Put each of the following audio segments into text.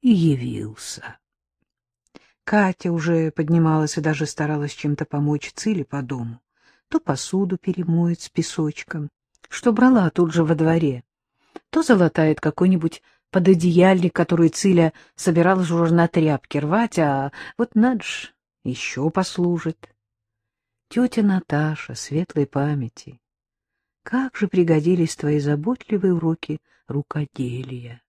и явился. Катя уже поднималась и даже старалась чем-то помочь Циле по дому. То посуду перемоет с песочком, что брала тут же во дворе, то залатает какой-нибудь пододеяльник, который Циля собиралась уже на тряпке рвать, а вот надо ж, еще послужит. Тетя Наташа, светлой памяти, как же пригодились твои заботливые уроки рукоделия.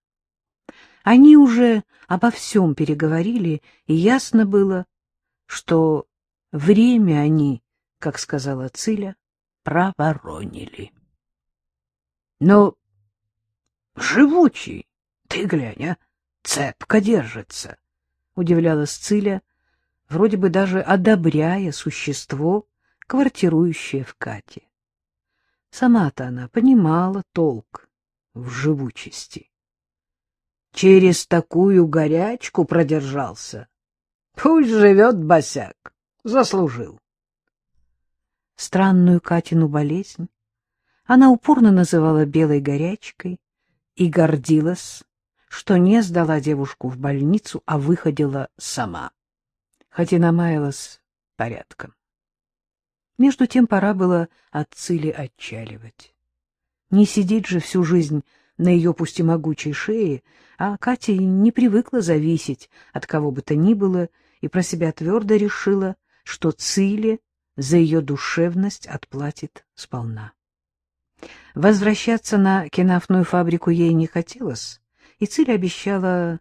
Они уже обо всем переговорили, и ясно было, что время они, как сказала Циля, проворонили. Но живучий, ты глянь, а, цепко держится, — удивлялась Циля, вроде бы даже одобряя существо, квартирующее в Кате. Сама-то она понимала толк в живучести через такую горячку продержался. Пусть живет босяк, заслужил. Странную Катину болезнь она упорно называла белой горячкой и гордилась, что не сдала девушку в больницу, а выходила сама, хоть и намаялась порядком. Между тем пора было от Цили отчаливать. Не сидеть же всю жизнь на ее пусть и могучей шее, а Катя не привыкла зависеть от кого бы то ни было и про себя твердо решила, что Циле за ее душевность отплатит сполна. Возвращаться на кинафную фабрику ей не хотелось, и Циля обещала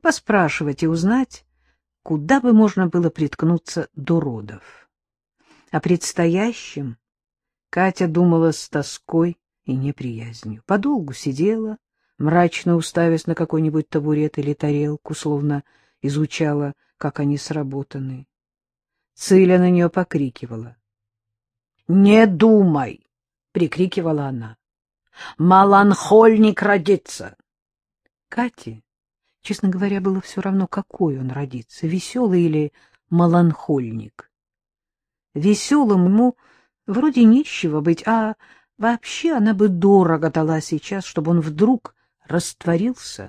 поспрашивать и узнать, куда бы можно было приткнуться до родов. О предстоящем Катя думала с тоской и неприязнью. Подолгу сидела, мрачно уставясь на какой-нибудь табурет или тарелку, словно изучала, как они сработаны. Циля на нее покрикивала. — Не думай! — прикрикивала она. — Маланхольник родится! Кате, честно говоря, было все равно, какой он родится, веселый или маланхольник. Веселым ему вроде нищего быть, а Вообще она бы дорого дала сейчас, чтобы он вдруг растворился,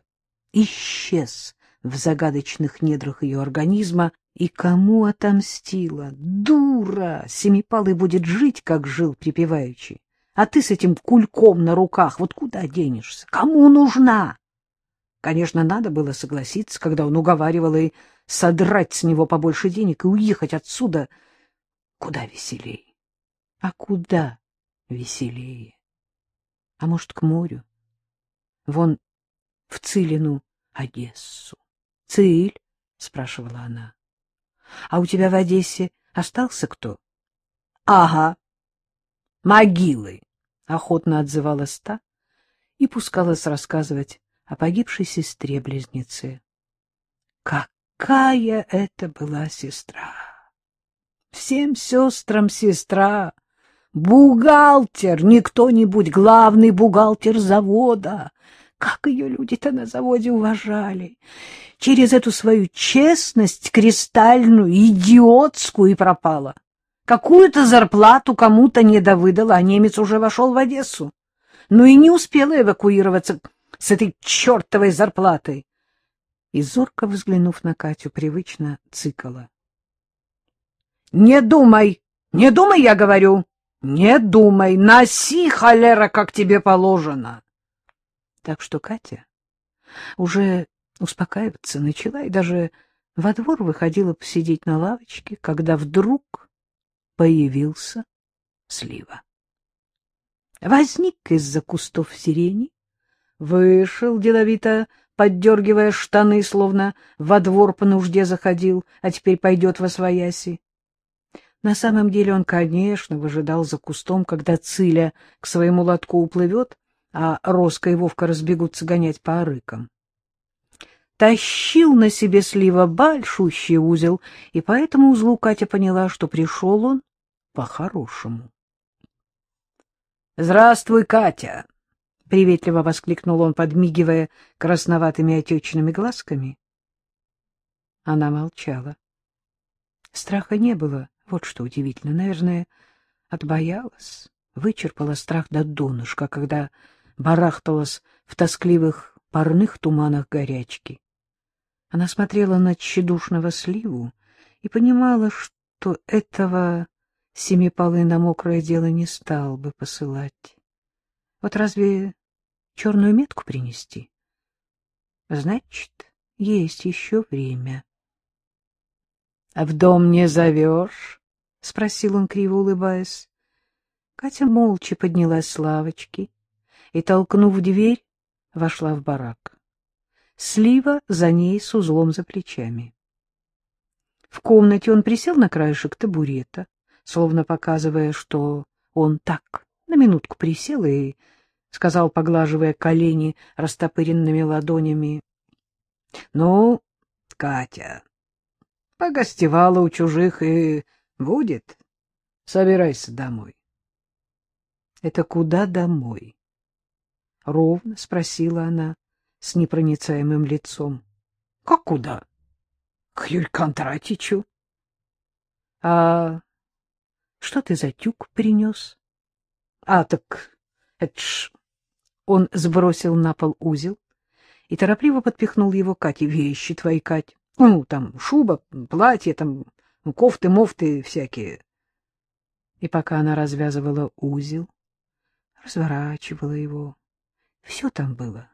исчез в загадочных недрах ее организма, и кому отомстила? Дура! Семипалый будет жить, как жил припеваючи. А ты с этим кульком на руках вот куда денешься? Кому нужна? Конечно, надо было согласиться, когда он уговаривал и содрать с него побольше денег и уехать отсюда куда веселей. А куда? Веселее. А может, к морю? Вон в Цилину Одессу. — Циль? — спрашивала она. — А у тебя в Одессе остался кто? — Ага. — Могилы, — охотно отзывалась та и пускалась рассказывать о погибшей сестре-близнеце. Какая это была сестра! Всем сестрам сестра! Бухгалтер, не кто-нибудь, главный бухгалтер завода. Как ее люди-то на заводе уважали! Через эту свою честность кристальную, идиотскую и пропала. Какую-то зарплату кому-то не довыдала, а немец уже вошел в Одессу. Ну и не успела эвакуироваться с этой чертовой зарплатой. И зорко взглянув на Катю, привычно цикала. — Не думай, не думай, я говорю! Не думай, носи, холера, как тебе положено. Так что Катя уже успокаиваться начала и даже во двор выходила посидеть на лавочке, когда вдруг появился Слива. Возник из-за кустов сирени, вышел деловито, поддергивая штаны, словно во двор по нужде заходил, а теперь пойдет во свояси. На самом деле он, конечно, выжидал за кустом, когда Циля к своему лотку уплывет, а Роска и Вовка разбегутся гонять по арыкам. Тащил на себе слива большущий узел, и по этому узлу Катя поняла, что пришел он по-хорошему. — Здравствуй, Катя! — приветливо воскликнул он, подмигивая красноватыми отечными глазками. Она молчала. Страха не было. Вот что удивительно. Наверное, отбоялась, вычерпала страх до донышка, когда барахталась в тоскливых парных туманах горячки. Она смотрела на тщедушного сливу и понимала, что этого семипалы на мокрое дело не стал бы посылать. Вот разве черную метку принести? Значит, есть еще время. — А в дом не зовешь? — спросил он, криво улыбаясь. Катя молча поднялась с лавочки и, толкнув дверь, вошла в барак. Слива за ней с узлом за плечами. В комнате он присел на краешек табурета, словно показывая, что он так на минутку присел и сказал, поглаживая колени растопыренными ладонями, — Ну, Катя, погостевала у чужих и будет. Собирайся домой. — Это куда домой? — ровно спросила она с непроницаемым лицом. — Как куда? — К Юрию Кондратичу. — А что ты за тюк принес? — А, так это ж... Он сбросил на пол узел и торопливо подпихнул его Кате. — Вещи твои, Кать. Ну, там шуба, платье, там кофты, мофты всякие. И пока она развязывала узел, разворачивала его, все там было.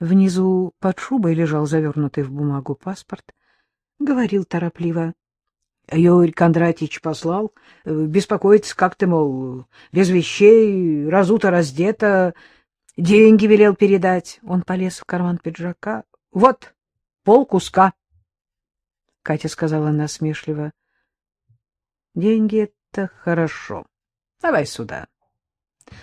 Внизу под шубой лежал завернутый в бумагу паспорт. Говорил торопливо. — Юрий Кондратьевич послал. Беспокоиться как ты, мол, без вещей, разуто-раздето. Деньги велел передать. Он полез в карман пиджака. — Вот, пол куска. Катя сказала насмешливо. — Деньги — это хорошо. Давай сюда.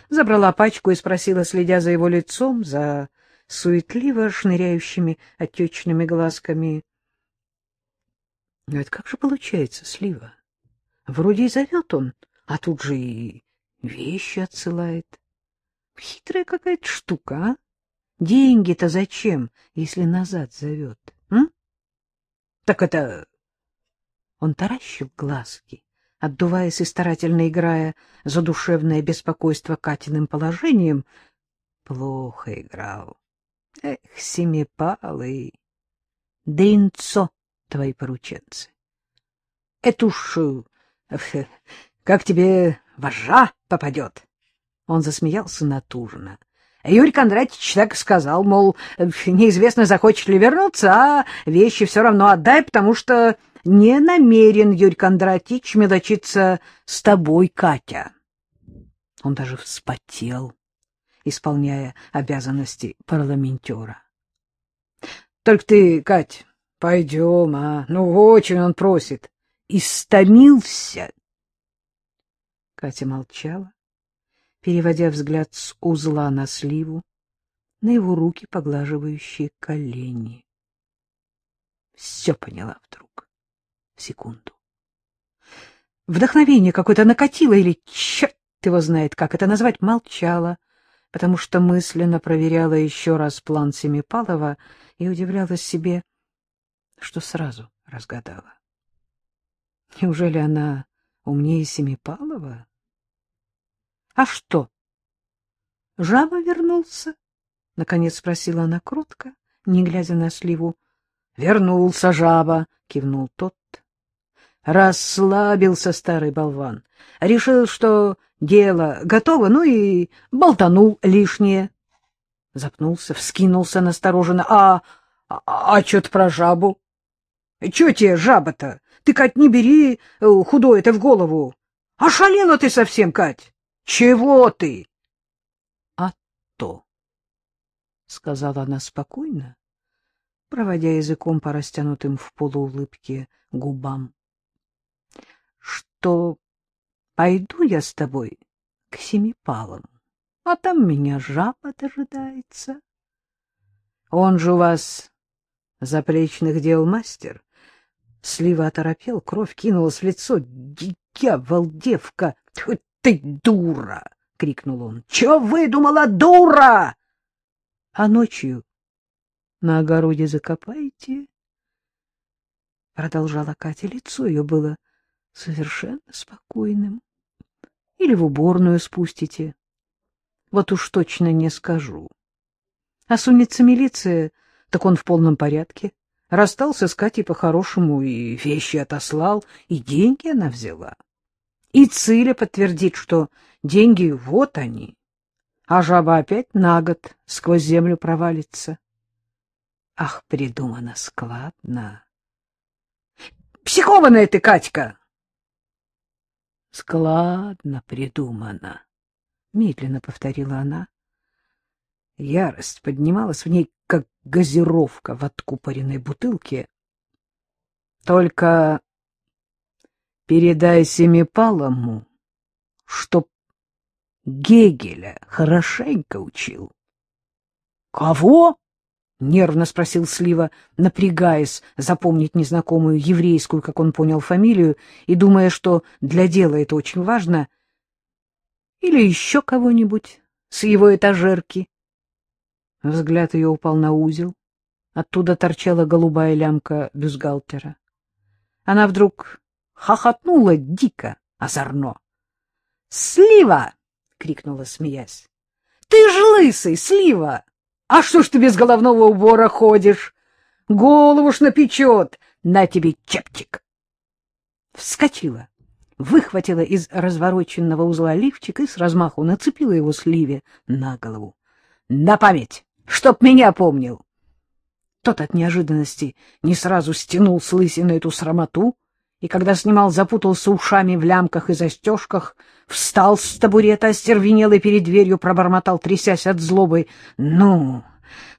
Забрала пачку и спросила, следя за его лицом, за суетливо шныряющими отечными глазками. — Но это как же получается, Слива? Вроде и зовет он, а тут же и вещи отсылает. Хитрая какая-то штука, а? Деньги-то зачем, если назад зовет? М? Так это... Он таращил глазки, отдуваясь и старательно играя задушевное беспокойство Катиным положением. Плохо играл. Эх, семипалый, дринцо твои порученцы. Это э, как тебе вожа попадет. Он засмеялся натужно. Юрий Кондратьевич так сказал, мол, неизвестно, захочет ли вернуться, а вещи все равно отдай, потому что не намерен Юрий Кондратьевич мелочиться с тобой, Катя. Он даже вспотел, исполняя обязанности парламентера. — Только ты, Кать, пойдем, а? Ну, очень он просит. Истомился. Катя молчала переводя взгляд с узла на сливу, на его руки, поглаживающие колени. Все поняла вдруг, в секунду. Вдохновение какое-то накатило, или черт его знает, как это назвать, молчала, потому что мысленно проверяла еще раз план Семипалова и удивлялась себе, что сразу разгадала. Неужели она умнее Семипалова? — А что? — Жаба вернулся? — наконец спросила она кротко, не глядя на сливу. — Вернулся жаба, — кивнул тот. Расслабился старый болван. Решил, что дело готово, ну и болтанул лишнее. Запнулся, вскинулся настороженно. А, — А, а что-то про жабу? — Чего тебе жаба-то? Ты, Кать, не бери э, худое-то в голову. Ошалела ты совсем, Кать. Чего ты? — А то, — сказала она спокойно, проводя языком по растянутым в полуулыбке губам, — что пойду я с тобой к Семипалам, а там меня жаба дожидается. Он же у вас заплечных дел мастер. Слива оторопел, кровь кинулась в лицо. Дьявол, девка! Ты дура! — крикнул он. — Чего выдумала, дура? — А ночью на огороде закопаете? Продолжала Катя. Лицо ее было совершенно спокойным. Или в уборную спустите. Вот уж точно не скажу. А сунется милиция, так он в полном порядке. расстался с Катей по-хорошему и вещи отослал, и деньги она взяла. И Циля подтвердит, что деньги вот они, а жаба опять на год сквозь землю провалится. Ах, придумано складно. Психованная ты, Катька! Складно придумано, медленно повторила она. Ярость поднималась в ней, как газировка в откупоренной бутылке. Только передай Семипалому, чтоб Гегеля хорошенько учил. — Кого? — нервно спросил Слива, напрягаясь запомнить незнакомую еврейскую, как он понял, фамилию, и думая, что для дела это очень важно. — Или еще кого-нибудь с его этажерки. Взгляд ее упал на узел. Оттуда торчала голубая лямка бюстгальтера. Она вдруг хохотнула дико, озорно. — Слива! — крикнула, смеясь. — Ты ж лысый, Слива! А что ж ты без головного убора ходишь? Голову ж напечет! На тебе чепчик! Вскочила, выхватила из развороченного узла лифчик и с размаху нацепила его Сливе на голову. — На память! Чтоб меня помнил! Тот от неожиданности не сразу стянул с лысины эту срамоту, и когда снимал, запутался ушами в лямках и застежках, встал с табурета, остервенелый перед дверью, пробормотал, трясясь от злобы. — Ну,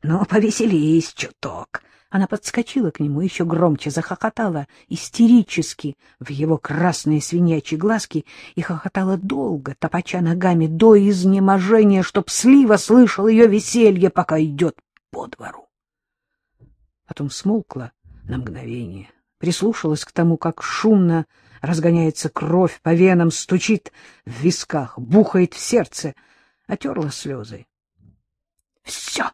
ну, повеселись чуток. Она подскочила к нему, еще громче захохотала, истерически, в его красные свинячьи глазки, и хохотала долго, топача ногами до изнеможения, чтоб слива слышал ее веселье, пока идет по двору. Потом смолкла на мгновение прислушалась к тому, как шумно разгоняется кровь по венам, стучит в висках, бухает в сердце, отерла слезы. — Все!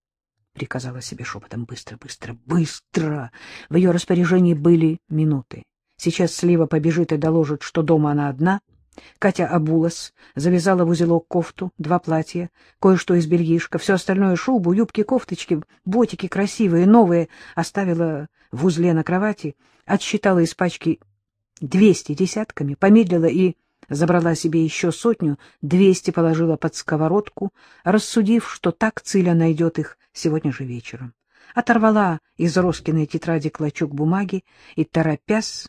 — приказала себе шепотом. — Быстро, быстро, быстро! В ее распоряжении были минуты. Сейчас Слива побежит и доложит, что дома она одна. Катя обулась, завязала в узелок кофту, два платья, кое-что из бельишка, все остальное — шубу, юбки, кофточки, ботики красивые, новые — оставила в узле на кровати, отсчитала из пачки двести десятками, помедлила и забрала себе еще сотню, двести положила под сковородку, рассудив, что так Циля найдет их сегодня же вечером. Оторвала из Роскиной тетради клочок бумаги и, торопясь,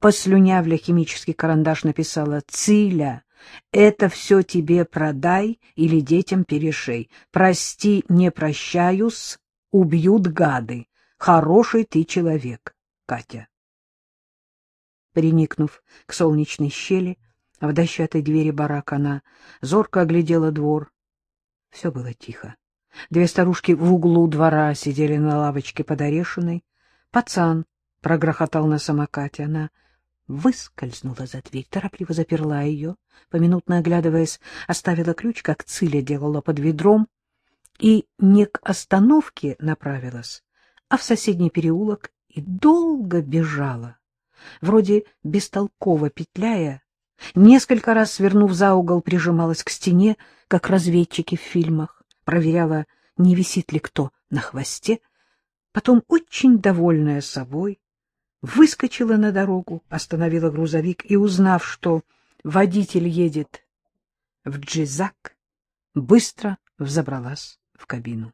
послюнявля химический карандаш, написала «Циля, это все тебе продай или детям перешей. Прости, не прощаюсь, убьют гады. Хороший ты человек, Катя. Приникнув к солнечной щели, в дощатой двери барака она зорко оглядела двор. Все было тихо. Две старушки в углу двора сидели на лавочке под орешиной. Пацан прогрохотал на самокате. Она выскользнула за дверь, торопливо заперла ее, поминутно оглядываясь, оставила ключ, как Циля делала под ведром, и не к остановке направилась, а в соседний переулок и долго бежала, вроде бестолково петляя, несколько раз, свернув за угол, прижималась к стене, как разведчики в фильмах, проверяла, не висит ли кто на хвосте, потом, очень довольная собой, выскочила на дорогу, остановила грузовик и, узнав, что водитель едет в Джизак, быстро взобралась в кабину.